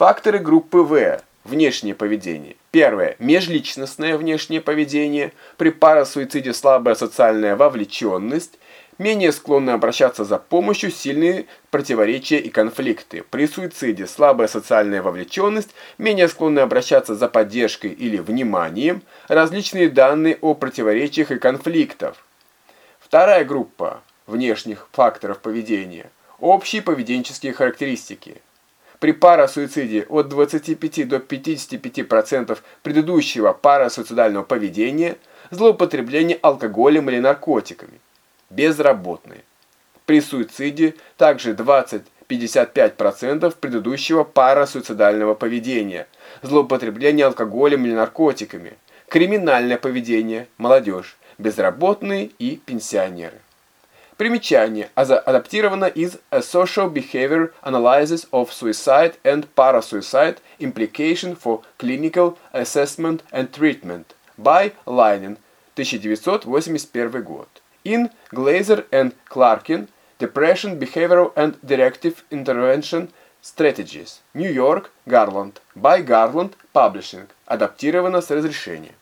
Факторы группы В. Внешнее поведение. Первое. Межличностное внешнее поведение. При парасуициде слабая социальная вовлеченность. Менее склонны обращаться за помощью, сильные противоречия и конфликты. При суициде слабая социальная вовлеченность, менее склонны обращаться за поддержкой или вниманием. Различные данные о противоречиях и конфликтах. Вторая группа внешних факторов поведения. Общие поведенческие характеристики. При парасуициде от 25 до 55% предыдущего парасуицидального поведения злоупотребление алкоголем или наркотиками. Безработные. При суициде также 20-55% предыдущего парасуицидального поведения, злоупотребление алкоголем или наркотиками, криминальное поведение, молодежь, безработные и пенсионеры. Примечание. Адаптировано из A Social Behavior Analysis of Suicide and Parasuicide Implication for Clinical Assessment and Treatment by Leinen, 1981 год. In Glazer and Clarkin, Depression, Behavioral and Directive Intervention Strategies. New York, Garland. By Garland Publishing. Адаптировано с разрешения.